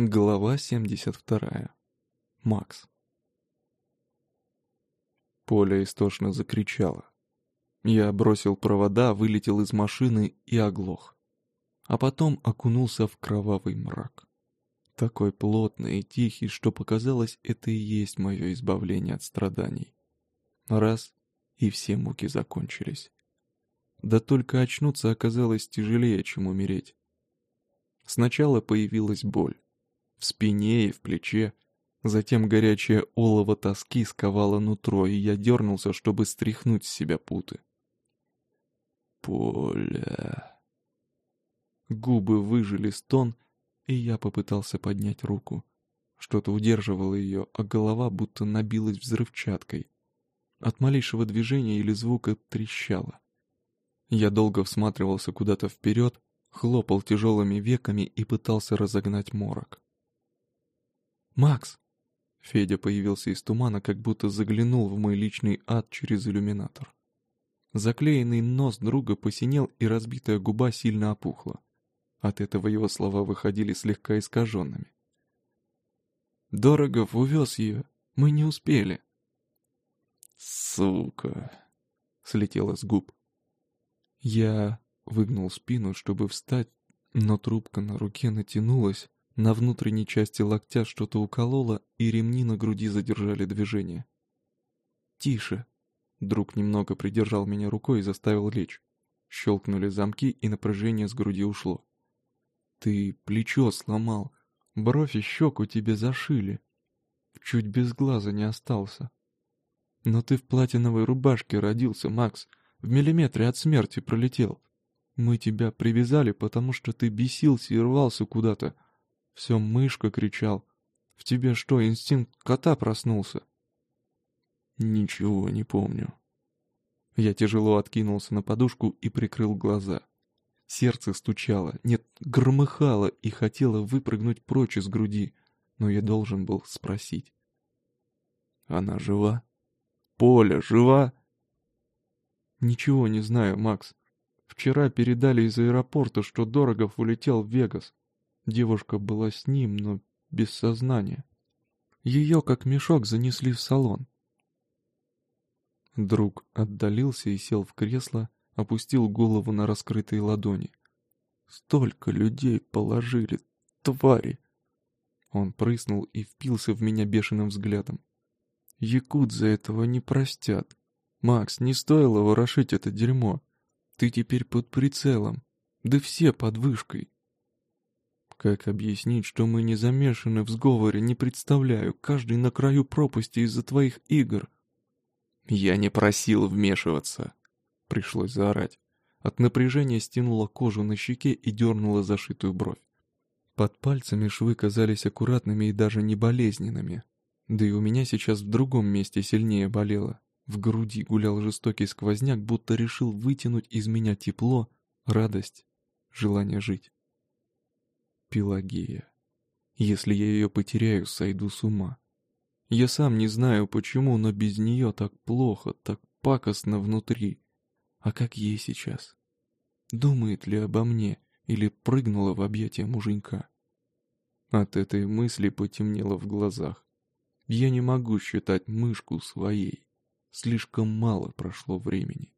Глава 72. Макс. Поля истошно закричала. Я бросил провода, вылетел из машины и оглох. А потом окунулся в кровавый мрак. Такой плотный и тихий, что показалось, это и есть мое избавление от страданий. Раз — и все муки закончились. Да только очнуться оказалось тяжелее, чем умереть. Сначала появилась боль в спине и в плече. Затем горячее олово тоски сковало нутро, и я дернулся, чтобы стряхнуть с себя путы. Поля. Губы выжили стон, и я попытался поднять руку. Что-то удерживало ее, а голова будто набилась взрывчаткой. От малейшего движения или звука трещало. Я долго всматривался куда-то вперед, хлопал тяжелыми веками и пытался разогнать морок. «Макс!» Федя появился из тумана, как будто заглянул в мой личный ад через иллюминатор. Заклеенный нос друга посинел, и разбитая губа сильно опухла. От этого его слова выходили слегка искаженными. «Дорогов увез ее. Мы не успели». «Сука!» — слетело с губ. Я выгнул спину, чтобы встать, но трубка на руке натянулась, на внутренней части локтя что-то укололо, и ремни на груди задержали движение. «Тише!» Друг немного придержал меня рукой и заставил лечь. Щелкнули замки, и напряжение с груди ушло. «Ты плечо сломал, бровь и щеку тебе зашили. Чуть без глаза не остался. Но ты в платиновой рубашке родился, Макс, в миллиметре от смерти пролетел. Мы тебя привязали, потому что ты бесился и рвался куда-то, все мышка кричал. В тебе что, инстинкт кота проснулся? Ничего не помню. Я тяжело откинулся на подушку и прикрыл глаза. Сердце стучало, нет, громыхало и хотело выпрыгнуть прочь из груди, но я должен был спросить. Она жива? Поля жива? Ничего не знаю, Макс. Вчера передали из аэропорта, что Дорогов улетел в Вегас. Девушка была с ним, но без сознания. Ее, как мешок, занесли в салон. Друг отдалился и сел в кресло, опустил голову на раскрытые ладони. «Столько людей положили, твари!» Он прыснул и впился в меня бешеным взглядом. «Якут этого не простят. Макс, не стоило ворошить это дерьмо. Ты теперь под прицелом. Да все под вышкой. Как объяснить, что мы не замешаны в сговоре, не представляю, каждый на краю пропасти из-за твоих игр. Я не просил вмешиваться. Пришлось заорать. От напряжения стянула кожу на щеке и дернула зашитую бровь. Под пальцами швы казались аккуратными и даже не болезненными. Да и у меня сейчас в другом месте сильнее болело. В груди гулял жестокий сквозняк, будто решил вытянуть из меня тепло, радость, желание жить. Пелагея. Если я ее потеряю, сойду с ума. Я сам не знаю почему, но без нее так плохо, так пакостно внутри. А как ей сейчас? Думает ли обо мне или прыгнула в объятия муженька? От этой мысли потемнело в глазах. Я не могу считать мышку своей. Слишком мало прошло времени.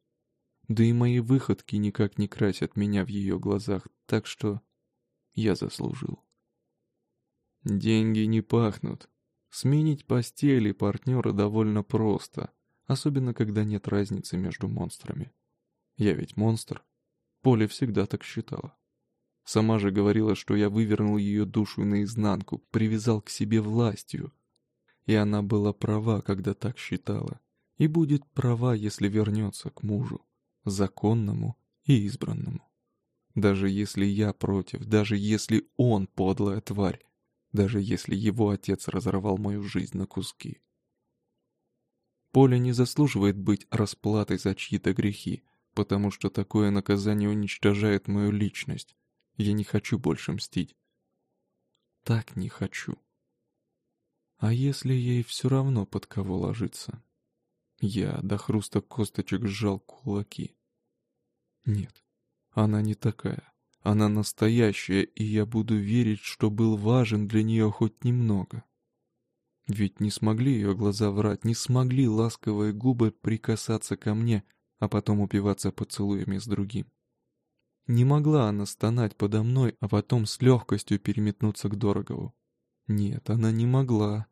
Да и мои выходки никак не красят меня в ее глазах, так что я заслужил. Деньги не пахнут. Сменить постели партнера довольно просто, особенно когда нет разницы между монстрами. Я ведь монстр. Поле всегда так считала. Сама же говорила, что я вывернул ее душу наизнанку, привязал к себе властью. И она была права, когда так считала. И будет права, если вернется к мужу, законному и избранному. Даже если я против, даже если он подлая тварь, даже если его отец разорвал мою жизнь на куски. Поля не заслуживает быть расплатой за чьи-то грехи, потому что такое наказание уничтожает мою личность. Я не хочу больше мстить. Так не хочу. А если ей все равно под кого ложиться? Я до хруста косточек сжал кулаки. Нет, она не такая. Она настоящая, и я буду верить, что был важен для нее хоть немного. Ведь не смогли ее глаза врать, не смогли ласковые губы прикасаться ко мне, а потом упиваться поцелуями с другим. Не могла она стонать подо мной, а потом с легкостью переметнуться к Дорогову. Нет, она не могла.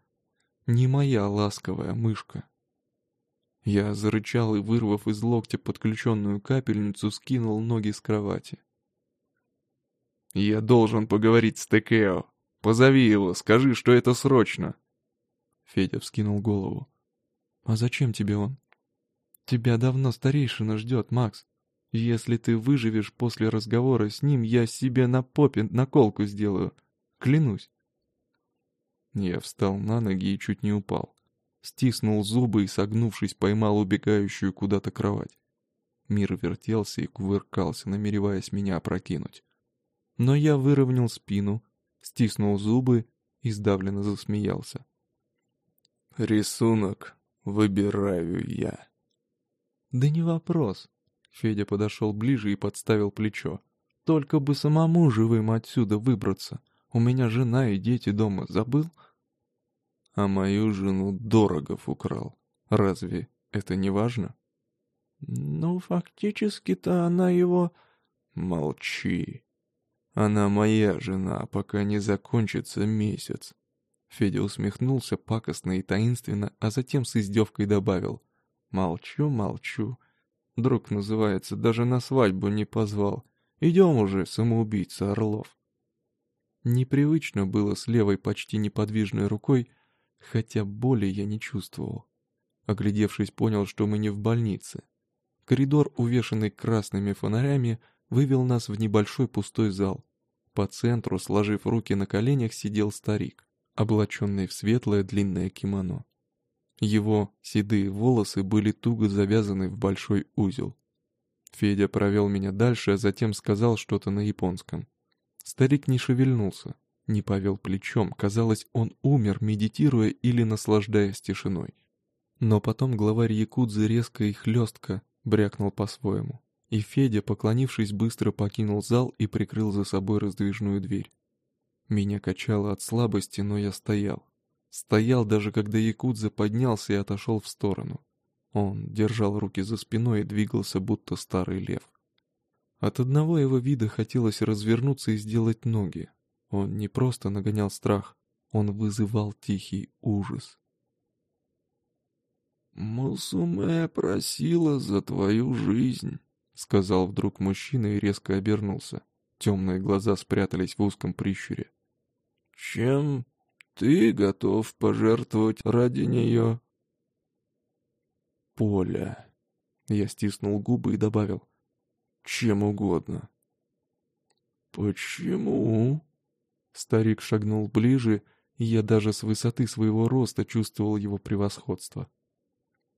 Не моя ласковая мышка. Я зарычал и, вырвав из локтя подключенную капельницу, скинул ноги с кровати. «Я должен поговорить с Текео. Позови его, скажи, что это срочно!» Федя вскинул голову. «А зачем тебе он?» «Тебя давно старейшина ждет, Макс. Если ты выживешь после разговора с ним, я себе на попе наколку сделаю. Клянусь». Я встал на ноги и чуть не упал. Стиснул зубы и, согнувшись, поймал убегающую куда-то кровать. Мир вертелся и кувыркался, намереваясь меня опрокинуть. Но я выровнял спину, стиснул зубы и сдавленно засмеялся. «Рисунок выбираю я». «Да не вопрос». Федя подошел ближе и подставил плечо. «Только бы самому живым отсюда выбраться. У меня жена и дети дома. Забыл?» А мою жену Дорогов украл. Разве это не важно? Ну, фактически-то она его... Молчи. Она моя жена, пока не закончится месяц. Федя усмехнулся пакостно и таинственно, а затем с издевкой добавил. Молчу, молчу. Друг называется, даже на свадьбу не позвал. Идем уже, самоубийца Орлов. Непривычно было с левой почти неподвижной рукой хотя боли я не чувствовал. Оглядевшись, понял, что мы не в больнице. Коридор, увешанный красными фонарями, вывел нас в небольшой пустой зал. По центру, сложив руки на коленях, сидел старик, облаченный в светлое длинное кимоно. Его седые волосы были туго завязаны в большой узел. Федя провел меня дальше, а затем сказал что-то на японском. Старик не шевельнулся, не повел плечом, казалось, он умер, медитируя или наслаждаясь тишиной. Но потом главарь Якудзы резко и хлестко брякнул по-своему. И Федя, поклонившись, быстро покинул зал и прикрыл за собой раздвижную дверь. Меня качало от слабости, но я стоял. Стоял даже когда Якудза поднялся и отошел в сторону. Он держал руки за спиной и двигался, будто старый лев. От одного его вида хотелось развернуться и сделать ноги, он не просто нагонял страх, он вызывал тихий ужас. «Мусуме просила за твою жизнь», — сказал вдруг мужчина и резко обернулся. Темные глаза спрятались в узком прищуре. «Чем ты готов пожертвовать ради нее?» «Поля». Я стиснул губы и добавил. «Чем угодно». «Почему?» Старик шагнул ближе, и я даже с высоты своего роста чувствовал его превосходство.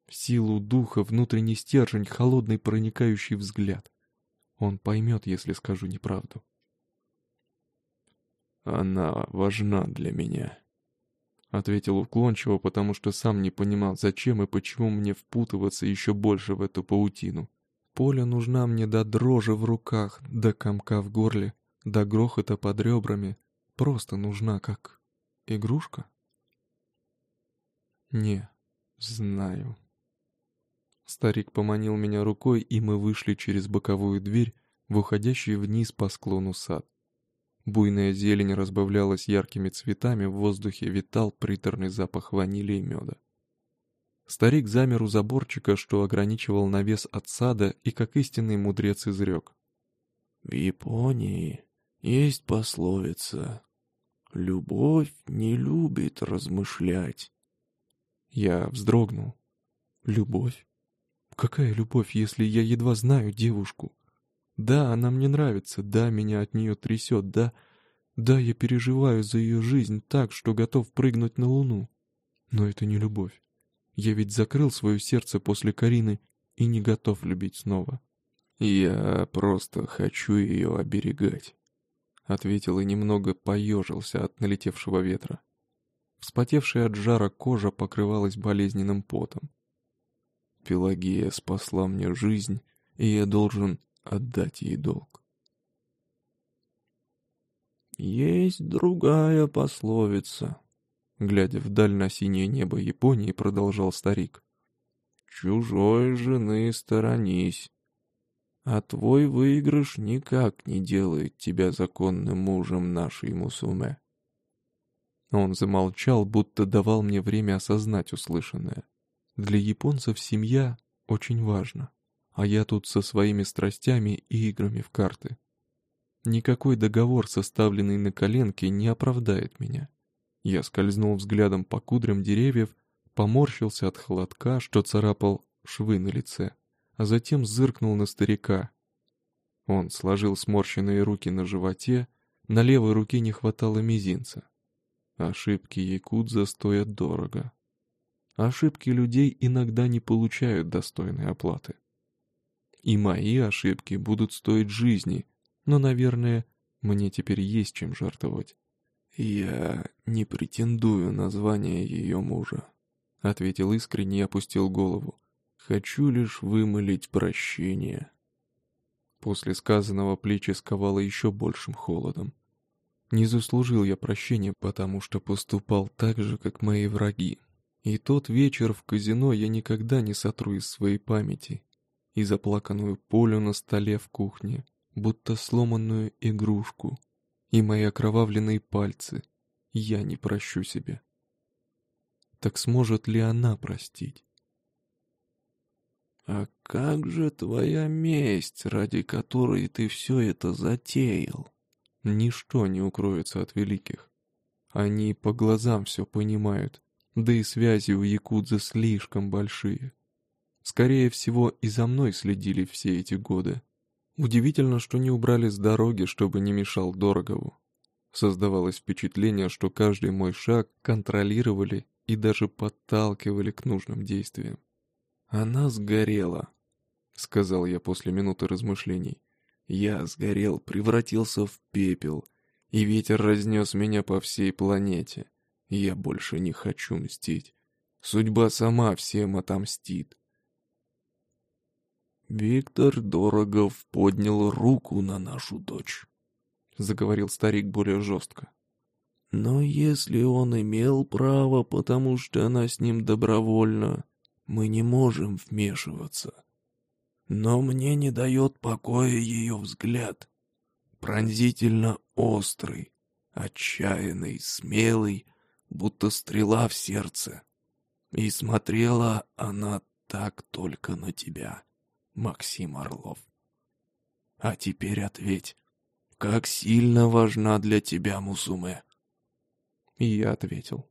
Силу духа, внутренний стержень, холодный проникающий взгляд. Он поймет, если скажу неправду. «Она важна для меня», — ответил уклончиво, потому что сам не понимал, зачем и почему мне впутываться еще больше в эту паутину. Поля нужна мне до дрожи в руках, до комка в горле, до грохота под ребрами, просто нужна как игрушка? Не, знаю. Старик поманил меня рукой, и мы вышли через боковую дверь в уходящий вниз по склону сад. Буйная зелень разбавлялась яркими цветами, в воздухе витал приторный запах ванили и меда. Старик замер у заборчика, что ограничивал навес от сада, и как истинный мудрец изрек. «В Японии есть пословица Любовь не любит размышлять. Я вздрогнул. Любовь? Какая любовь, если я едва знаю девушку? Да, она мне нравится, да, меня от нее трясет, да, да, я переживаю за ее жизнь так, что готов прыгнуть на луну. Но это не любовь. Я ведь закрыл свое сердце после Карины и не готов любить снова. Я просто хочу ее оберегать ответил и немного поежился от налетевшего ветра. Вспотевшая от жара кожа покрывалась болезненным потом. Пелагея спасла мне жизнь, и я должен отдать ей долг. Есть другая пословица. Глядя вдаль на синее небо Японии, продолжал старик. Чужой жены сторонись. А твой выигрыш никак не делает тебя законным мужем нашей Мусуме. Он замолчал, будто давал мне время осознать услышанное. Для японцев семья очень важна, а я тут со своими страстями и играми в карты. Никакой договор, составленный на коленке, не оправдает меня. Я скользнул взглядом по кудрям деревьев, поморщился от холодка, что царапал швы на лице, а затем зыркнул на старика. Он сложил сморщенные руки на животе, на левой руке не хватало мизинца. Ошибки якудза стоят дорого. Ошибки людей иногда не получают достойной оплаты. И мои ошибки будут стоить жизни, но, наверное, мне теперь есть чем жертвовать. «Я не претендую на звание ее мужа», — ответил искренне и опустил голову. «Хочу лишь вымолить прощение». После сказанного плечи сковало еще большим холодом. Не заслужил я прощения, потому что поступал так же, как мои враги. И тот вечер в казино я никогда не сотру из своей памяти. И заплаканную полю на столе в кухне, будто сломанную игрушку, и мои окровавленные пальцы. Я не прощу себе. Так сможет ли она простить? «А как же твоя месть, ради которой ты все это затеял?» Ничто не укроется от великих. Они по глазам все понимают, да и связи у Якудзы слишком большие. Скорее всего, и за мной следили все эти годы. Удивительно, что не убрали с дороги, чтобы не мешал Дорогову. Создавалось впечатление, что каждый мой шаг контролировали и даже подталкивали к нужным действиям. «Она сгорела», — сказал я после минуты размышлений. «Я сгорел, превратился в пепел, и ветер разнес меня по всей планете. Я больше не хочу мстить. Судьба сама всем отомстит. Виктор Дорогов поднял руку на нашу дочь. Заговорил старик более жестко. Но если он имел право, потому что она с ним добровольно, мы не можем вмешиваться. Но мне не дает покоя ее взгляд. Пронзительно острый, отчаянный, смелый, будто стрела в сердце. И смотрела она так только на тебя, Максим Орлов. А теперь ответь, как сильно важна для тебя Мусуме? И я ответил.